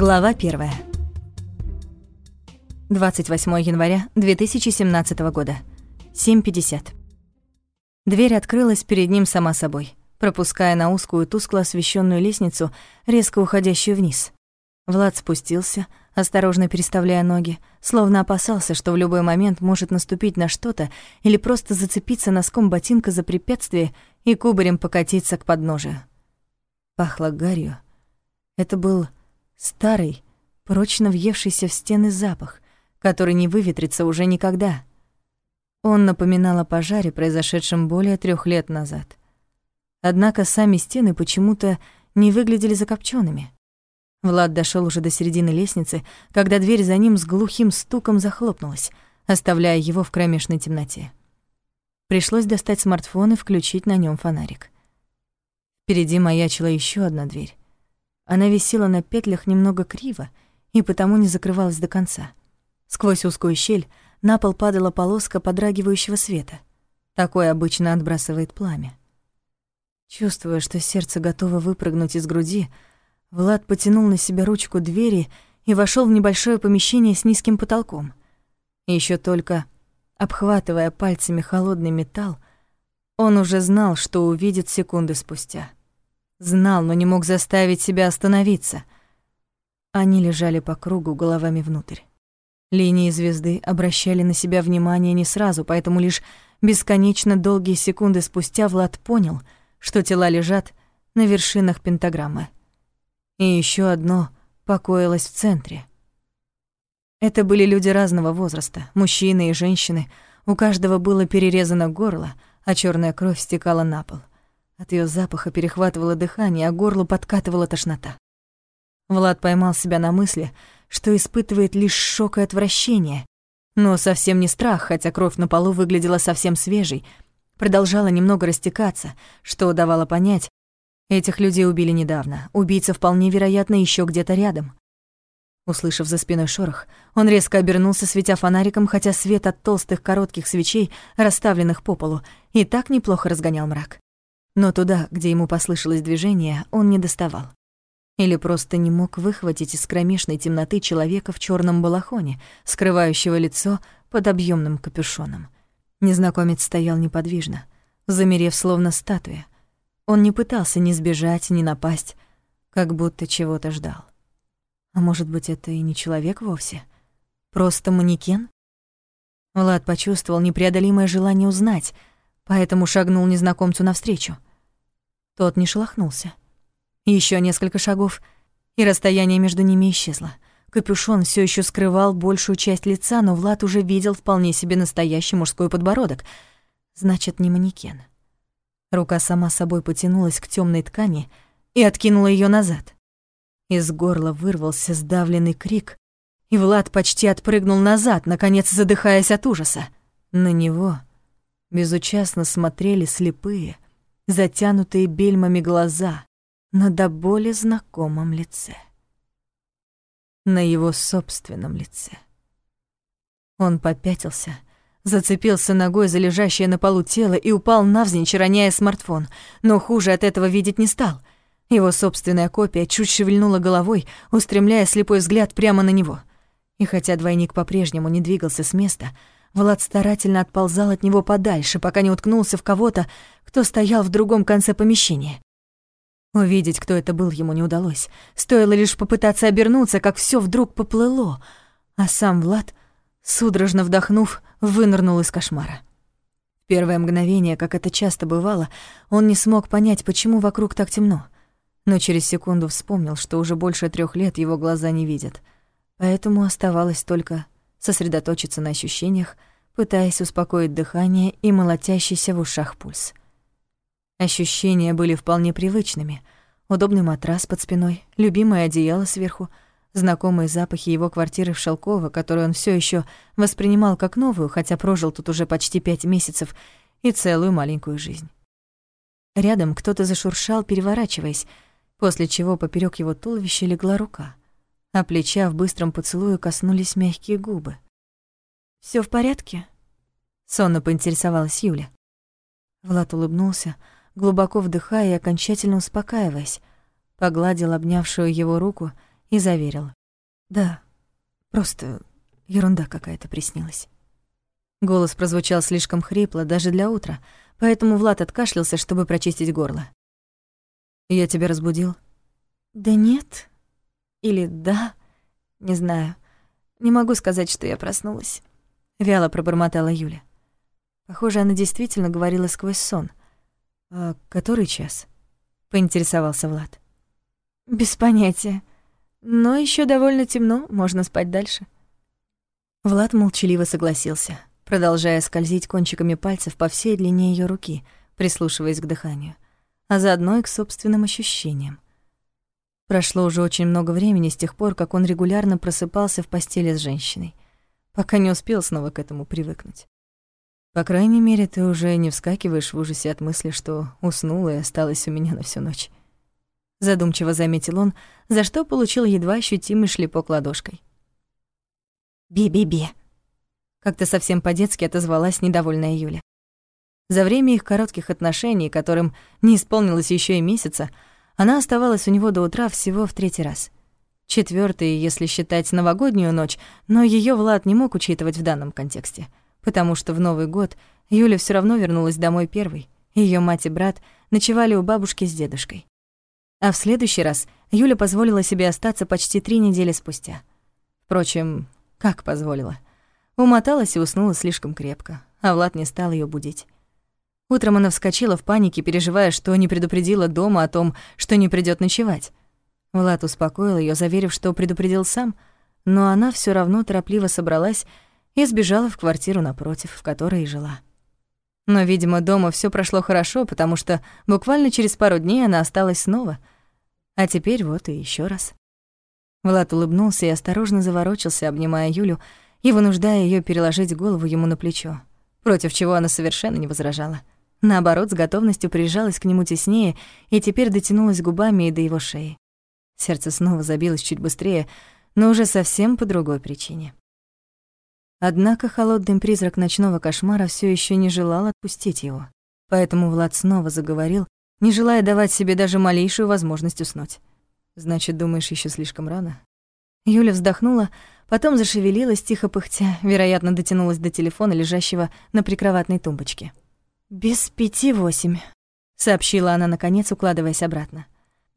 Глава 1. 28 января 2017 года. 7.50. Дверь открылась перед ним сама собой, пропуская на узкую тускло освещенную лестницу, резко уходящую вниз. Влад спустился, осторожно переставляя ноги, словно опасался, что в любой момент может наступить на что-то или просто зацепиться носком ботинка за препятствие и кубарем покатиться к подножию. Пахло гарью. Это был старый, прочно въевшийся в стены запах, который не выветрится уже никогда. Он напоминал о пожаре, произошедшем более трех лет назад. Однако сами стены почему-то не выглядели закопченными. Влад дошел уже до середины лестницы, когда дверь за ним с глухим стуком захлопнулась, оставляя его в кромешной темноте. Пришлось достать смартфон и включить на нем фонарик. Впереди маячила еще одна дверь. Она висела на петлях немного криво и потому не закрывалась до конца. Сквозь узкую щель на пол падала полоска подрагивающего света. Такое обычно отбрасывает пламя. Чувствуя, что сердце готово выпрыгнуть из груди, Влад потянул на себя ручку двери и вошел в небольшое помещение с низким потолком. Еще только обхватывая пальцами холодный металл, он уже знал, что увидит секунды спустя. Знал, но не мог заставить себя остановиться. Они лежали по кругу головами внутрь. Линии звезды обращали на себя внимание не сразу, поэтому лишь бесконечно долгие секунды спустя Влад понял, что тела лежат на вершинах пентаграммы и еще одно покоилось в центре. Это были люди разного возраста, мужчины и женщины. У каждого было перерезано горло, а черная кровь стекала на пол. От ее запаха перехватывало дыхание, а горло подкатывала тошнота. Влад поймал себя на мысли, что испытывает лишь шок и отвращение, но совсем не страх, хотя кровь на полу выглядела совсем свежей, продолжала немного растекаться, что давало понять, Этих людей убили недавно. Убийца вполне вероятно еще где-то рядом. Услышав за спиной шорох, он резко обернулся, светя фонариком, хотя свет от толстых коротких свечей, расставленных по полу, и так неплохо разгонял мрак. Но туда, где ему послышалось движение, он не доставал. Или просто не мог выхватить из кромешной темноты человека в черном балахоне, скрывающего лицо под объемным капюшоном. Незнакомец стоял неподвижно, замерев словно статуя — он не пытался ни сбежать, ни напасть, как будто чего-то ждал. А может быть, это и не человек вовсе? Просто манекен? Влад почувствовал непреодолимое желание узнать, поэтому шагнул незнакомцу навстречу. Тот не шелохнулся. Еще несколько шагов, и расстояние между ними исчезло. Капюшон все еще скрывал большую часть лица, но Влад уже видел вполне себе настоящий мужской подбородок. Значит, не манекен. Рука сама собой потянулась к темной ткани и откинула ее назад. Из горла вырвался сдавленный крик, и Влад почти отпрыгнул назад, наконец задыхаясь от ужаса. На него безучастно смотрели слепые, затянутые бельмами глаза на до боли знакомом лице. На его собственном лице. Он попятился — Зацепился ногой за лежащее на полу тело и упал навзничь, роняя смартфон. Но хуже от этого видеть не стал. Его собственная копия чуть шевельнула головой, устремляя слепой взгляд прямо на него. И хотя двойник по-прежнему не двигался с места, Влад старательно отползал от него подальше, пока не уткнулся в кого-то, кто стоял в другом конце помещения. Увидеть, кто это был, ему не удалось. Стоило лишь попытаться обернуться, как все вдруг поплыло, а сам Влад, судорожно вдохнув, вынырнул из кошмара. Первое мгновение, как это часто бывало, он не смог понять, почему вокруг так темно. Но через секунду вспомнил, что уже больше трех лет его глаза не видят. Поэтому оставалось только сосредоточиться на ощущениях, пытаясь успокоить дыхание и молотящийся в ушах пульс. Ощущения были вполне привычными. Удобный матрас под спиной, любимое одеяло сверху — Знакомые запахи его квартиры в Шелково, которую он все еще воспринимал как новую, хотя прожил тут уже почти пять месяцев, и целую маленькую жизнь. Рядом кто-то зашуршал, переворачиваясь, после чего поперек его туловища легла рука, а плеча в быстром поцелуе коснулись мягкие губы. Все в порядке?» — сонно поинтересовалась Юля. Влад улыбнулся, глубоко вдыхая и окончательно успокаиваясь, погладил обнявшую его руку — и заверил. «Да, просто ерунда какая-то приснилась». Голос прозвучал слишком хрипло даже для утра, поэтому Влад откашлялся, чтобы прочистить горло. «Я тебя разбудил?» «Да нет. Или да. Не знаю. Не могу сказать, что я проснулась». Вяло пробормотала Юля. Похоже, она действительно говорила сквозь сон. «А который час?» — поинтересовался Влад. «Без понятия. Но еще довольно темно, можно спать дальше». Влад молчаливо согласился продолжая скользить кончиками пальцев по всей длине ее руки, прислушиваясь к дыханию, а заодно и к собственным ощущениям. Прошло уже очень много времени с тех пор, как он регулярно просыпался в постели с женщиной, пока не успел снова к этому привыкнуть. По крайней мере, ты уже не вскакиваешь в ужасе от мысли, что уснула и осталась у меня на всю ночь. Задумчиво заметил он, за что получил едва ощутимый шлепок ладошкой. «Би-би-би», как-то совсем по-детски отозвалась недовольная Юля. За время их коротких отношений, которым не исполнилось еще и месяца, она оставалась у него до утра всего в третий раз. Четвертый, если считать новогоднюю ночь, но ее Влад не мог учитывать в данном контексте, потому что в Новый год Юля все равно вернулась домой первой. Ее мать и брат ночевали у бабушки с дедушкой. А в следующий раз Юля позволила себе остаться почти три недели спустя. Впрочем, как позволила? Умоталась и уснула слишком крепко, а Влад не стал ее будить. Утром она вскочила в панике, переживая, что не предупредила дома о том, что не придет ночевать. Влад успокоил ее, заверив, что предупредил сам, но она все равно торопливо собралась и сбежала в квартиру напротив, в которой и жила. Но, видимо, дома все прошло хорошо, потому что буквально через пару дней она осталась снова. А теперь вот и еще раз. Влад улыбнулся и осторожно заворочился, обнимая Юлю, и вынуждая ее переложить голову ему на плечо, против чего она совершенно не возражала. Наоборот, с готовностью прижалась к нему теснее и теперь дотянулась губами и до его шеи. Сердце снова забилось чуть быстрее, но уже совсем по другой причине. Однако холодный призрак ночного кошмара все еще не желал отпустить его. Поэтому Влад снова заговорил, не желая давать себе даже малейшую возможность уснуть. «Значит, думаешь, еще слишком рано?» Юля вздохнула, Потом зашевелилась, тихо пыхтя, вероятно, дотянулась до телефона, лежащего на прикроватной тумбочке. «Без пяти восемь», — сообщила она, наконец, укладываясь обратно.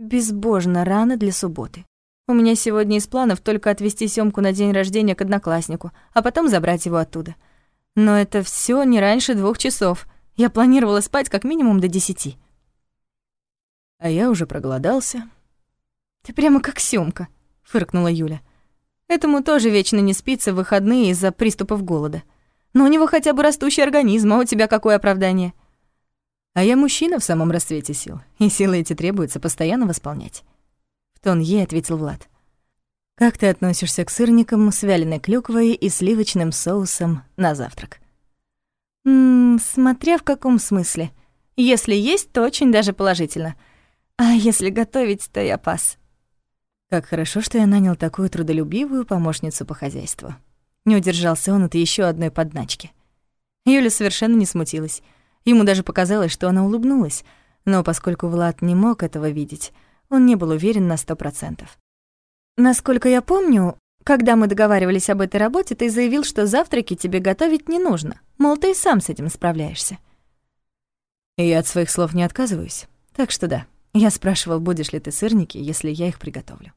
«Безбожно рано для субботы. У меня сегодня из планов только отвезти Сёмку на день рождения к однокласснику, а потом забрать его оттуда. Но это все не раньше двух часов. Я планировала спать как минимум до десяти». «А я уже проголодался». «Ты прямо как Сёмка», — фыркнула Юля. Этому тоже вечно не спится в выходные из-за приступов голода. Но у него хотя бы растущий организм, а у тебя какое оправдание? А я мужчина в самом расцвете сил, и силы эти требуется постоянно восполнять. В тон ей ответил Влад. Как ты относишься к сырникам с вяленой клюквой и сливочным соусом на завтрак? Ммм, смотря в каком смысле. Если есть, то очень даже положительно. А если готовить, то я пас. Как хорошо, что я нанял такую трудолюбивую помощницу по хозяйству. Не удержался он от еще одной подначки. Юля совершенно не смутилась. Ему даже показалось, что она улыбнулась, но поскольку Влад не мог этого видеть, он не был уверен на сто процентов. «Насколько я помню, когда мы договаривались об этой работе, ты заявил, что завтраки тебе готовить не нужно, мол, ты и сам с этим справляешься». Я от своих слов не отказываюсь. Так что да, я спрашивал, будешь ли ты сырники, если я их приготовлю.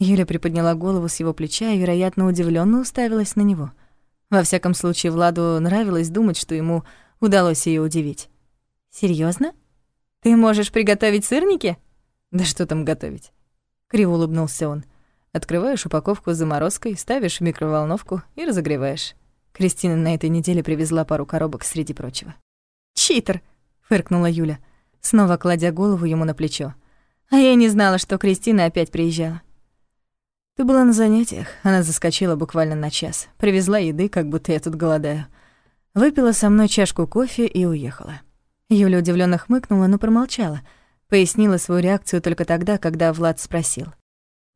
Юля приподняла голову с его плеча и, вероятно, удивленно уставилась на него. Во всяком случае, Владу нравилось думать, что ему удалось ее удивить. Серьезно? Ты можешь приготовить сырники? Да что там готовить? Криво улыбнулся он. Открываешь упаковку с заморозкой, ставишь в микроволновку и разогреваешь. Кристина на этой неделе привезла пару коробок среди прочего. «Читер!» — фыркнула Юля, снова кладя голову ему на плечо. «А я не знала, что Кристина опять приезжала. Ты была на занятиях. Она заскочила буквально на час. Привезла еды, как будто я тут голодаю. Выпила со мной чашку кофе и уехала. Юля удивленно хмыкнула, но промолчала. Пояснила свою реакцию только тогда, когда Влад спросил.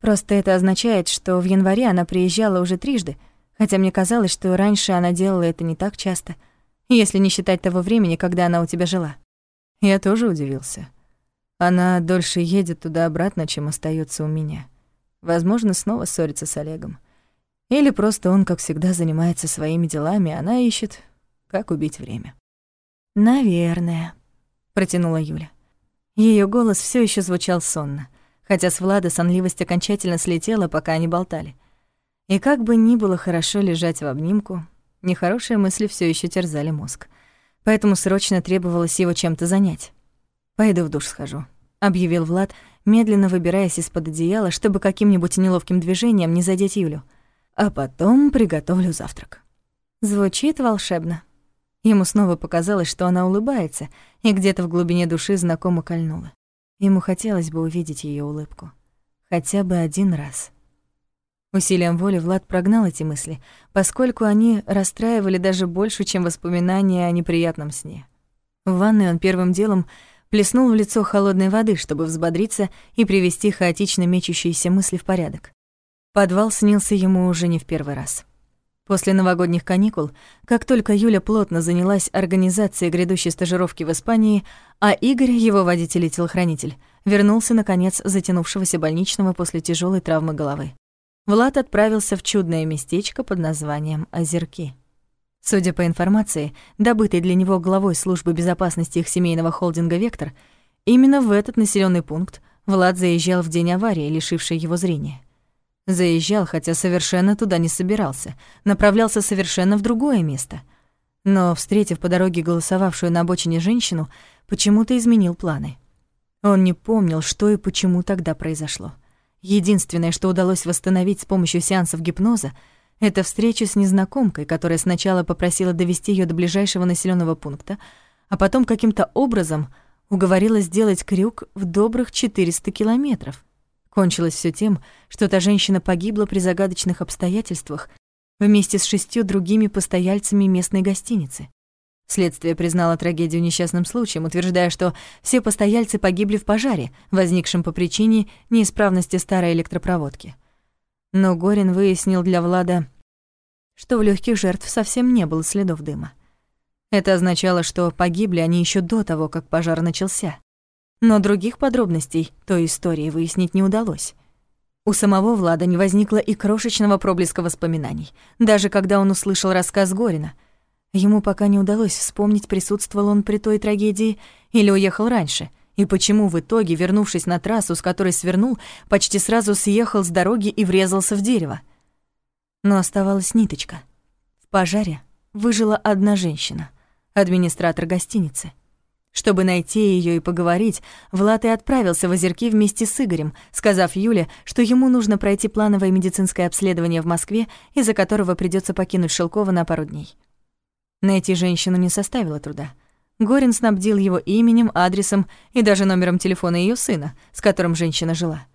Просто это означает, что в январе она приезжала уже трижды, хотя мне казалось, что раньше она делала это не так часто, если не считать того времени, когда она у тебя жила. Я тоже удивился. Она дольше едет туда-обратно, чем остается у меня. Возможно, снова ссорится с Олегом. Или просто он, как всегда, занимается своими делами, а она ищет, как убить время. «Наверное», — протянула Юля. Ее голос все еще звучал сонно, хотя с Влада сонливость окончательно слетела, пока они болтали. И как бы ни было хорошо лежать в обнимку, нехорошие мысли все еще терзали мозг. Поэтому срочно требовалось его чем-то занять. «Пойду в душ схожу», — объявил Влад, медленно выбираясь из-под одеяла, чтобы каким-нибудь неловким движением не задеть Юлю. «А потом приготовлю завтрак». Звучит волшебно. Ему снова показалось, что она улыбается, и где-то в глубине души знакомо кольнула. Ему хотелось бы увидеть ее улыбку. Хотя бы один раз. Усилием воли Влад прогнал эти мысли, поскольку они расстраивали даже больше, чем воспоминания о неприятном сне. В ванной он первым делом плеснул в лицо холодной воды, чтобы взбодриться и привести хаотично мечущиеся мысли в порядок. Подвал снился ему уже не в первый раз. После новогодних каникул, как только Юля плотно занялась организацией грядущей стажировки в Испании, а Игорь, его водитель и телохранитель, вернулся, наконец, затянувшегося больничного после тяжелой травмы головы. Влад отправился в чудное местечко под названием Озерки. Судя по информации, добытой для него главой службы безопасности их семейного холдинга «Вектор», именно в этот населенный пункт Влад заезжал в день аварии, лишившей его зрения. Заезжал, хотя совершенно туда не собирался, направлялся совершенно в другое место. Но, встретив по дороге голосовавшую на обочине женщину, почему-то изменил планы. Он не помнил, что и почему тогда произошло. Единственное, что удалось восстановить с помощью сеансов гипноза, это встреча с незнакомкой, которая сначала попросила довести ее до ближайшего населенного пункта, а потом каким-то образом уговорила сделать крюк в добрых 400 километров — Кончилось все тем, что та женщина погибла при загадочных обстоятельствах вместе с шестью другими постояльцами местной гостиницы. Следствие признало трагедию несчастным случаем, утверждая, что все постояльцы погибли в пожаре, возникшем по причине неисправности старой электропроводки. Но Горин выяснил для Влада, что в легких жертв совсем не было следов дыма. Это означало, что погибли они еще до того, как пожар начался но других подробностей той истории выяснить не удалось. У самого Влада не возникло и крошечного проблеска воспоминаний, даже когда он услышал рассказ Горина. Ему пока не удалось вспомнить, присутствовал он при той трагедии или уехал раньше, и почему в итоге, вернувшись на трассу, с которой свернул, почти сразу съехал с дороги и врезался в дерево. Но оставалась ниточка. В пожаре выжила одна женщина, администратор гостиницы — чтобы найти ее и поговорить, Влад и отправился в Озерки вместе с Игорем, сказав Юле, что ему нужно пройти плановое медицинское обследование в Москве, из-за которого придется покинуть Шелково на пару дней. Найти женщину не составило труда. Горин снабдил его именем, адресом и даже номером телефона ее сына, с которым женщина жила.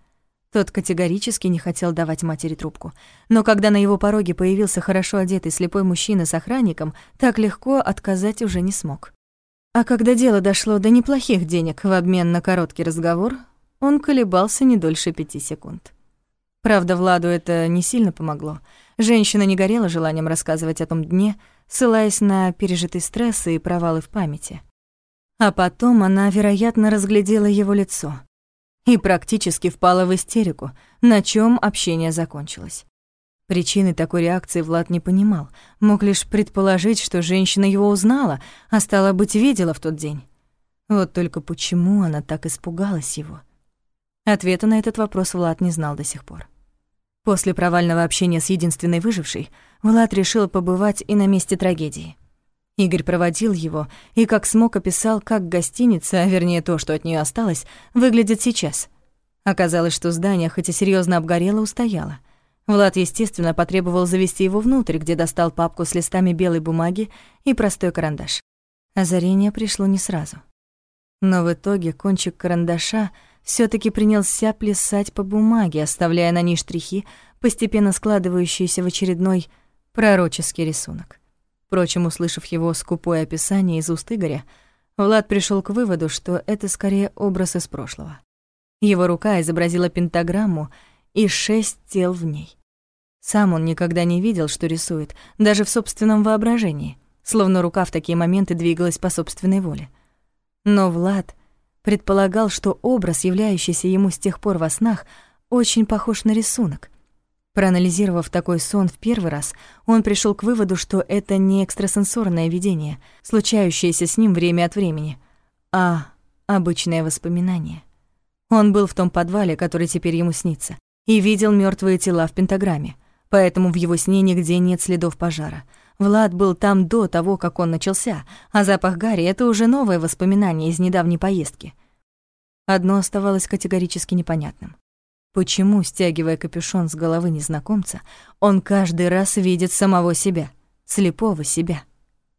Тот категорически не хотел давать матери трубку. Но когда на его пороге появился хорошо одетый слепой мужчина с охранником, так легко отказать уже не смог. А когда дело дошло до неплохих денег в обмен на короткий разговор, он колебался не дольше пяти секунд. Правда, Владу это не сильно помогло. Женщина не горела желанием рассказывать о том дне, ссылаясь на пережитый стресс и провалы в памяти. А потом она, вероятно, разглядела его лицо и практически впала в истерику, на чем общение закончилось. Причины такой реакции Влад не понимал, мог лишь предположить, что женщина его узнала, а стала быть, видела в тот день. Вот только почему она так испугалась его? Ответа на этот вопрос Влад не знал до сих пор. После провального общения с единственной выжившей, Влад решил побывать и на месте трагедии. Игорь проводил его и как смог описал, как гостиница, а вернее то, что от нее осталось, выглядит сейчас. Оказалось, что здание, хоть и серьезно обгорело, устояло — Влад, естественно, потребовал завести его внутрь, где достал папку с листами белой бумаги и простой карандаш. Озарение пришло не сразу. Но в итоге кончик карандаша все таки принялся плясать по бумаге, оставляя на ней штрихи, постепенно складывающиеся в очередной пророческий рисунок. Впрочем, услышав его скупое описание из уст Игоря, Влад пришел к выводу, что это скорее образ из прошлого. Его рука изобразила пентаграмму и шесть тел в ней. Сам он никогда не видел, что рисует, даже в собственном воображении, словно рука в такие моменты двигалась по собственной воле. Но Влад предполагал, что образ, являющийся ему с тех пор во снах, очень похож на рисунок. Проанализировав такой сон в первый раз, он пришел к выводу, что это не экстрасенсорное видение, случающееся с ним время от времени, а обычное воспоминание. Он был в том подвале, который теперь ему снится, и видел мертвые тела в пентаграмме, поэтому в его сне нигде нет следов пожара. Влад был там до того, как он начался, а запах Гарри — это уже новое воспоминание из недавней поездки. Одно оставалось категорически непонятным. Почему, стягивая капюшон с головы незнакомца, он каждый раз видит самого себя, слепого себя?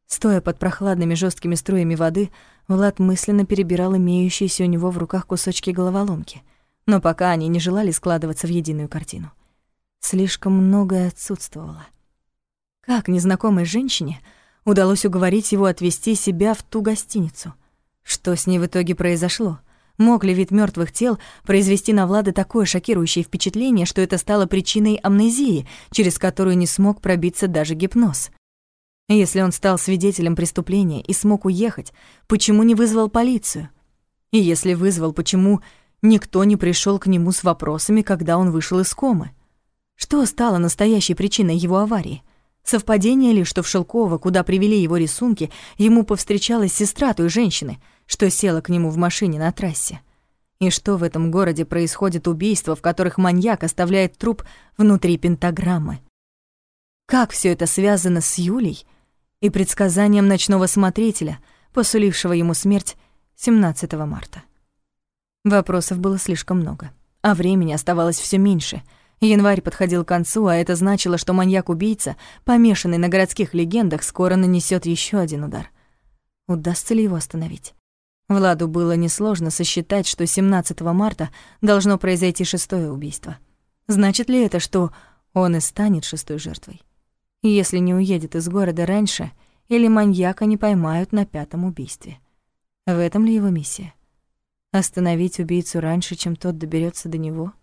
Стоя под прохладными жесткими струями воды, Влад мысленно перебирал имеющиеся у него в руках кусочки головоломки, но пока они не желали складываться в единую картину. Слишком многое отсутствовало. Как незнакомой женщине удалось уговорить его отвезти себя в ту гостиницу? Что с ней в итоге произошло? Мог ли вид мертвых тел произвести на Влада такое шокирующее впечатление, что это стало причиной амнезии, через которую не смог пробиться даже гипноз? Если он стал свидетелем преступления и смог уехать, почему не вызвал полицию? И если вызвал, почему никто не пришел к нему с вопросами, когда он вышел из комы? Что стало настоящей причиной его аварии? Совпадение ли, что в Шелково, куда привели его рисунки, ему повстречалась сестра той женщины, что села к нему в машине на трассе? И что в этом городе происходит убийства, в которых маньяк оставляет труп внутри пентаграммы? Как все это связано с Юлей и предсказанием ночного смотрителя, посулившего ему смерть 17 марта? Вопросов было слишком много, а времени оставалось все меньше — Январь подходил к концу, а это значило, что маньяк-убийца, помешанный на городских легендах, скоро нанесет еще один удар. Удастся ли его остановить? Владу было несложно сосчитать, что 17 марта должно произойти шестое убийство. Значит ли это, что он и станет шестой жертвой? Если не уедет из города раньше, или маньяка не поймают на пятом убийстве. В этом ли его миссия? Остановить убийцу раньше, чем тот доберется до него —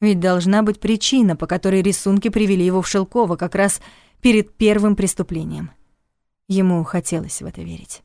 ведь должна быть причина, по которой рисунки привели его в Шелково как раз перед первым преступлением. Ему хотелось в это верить.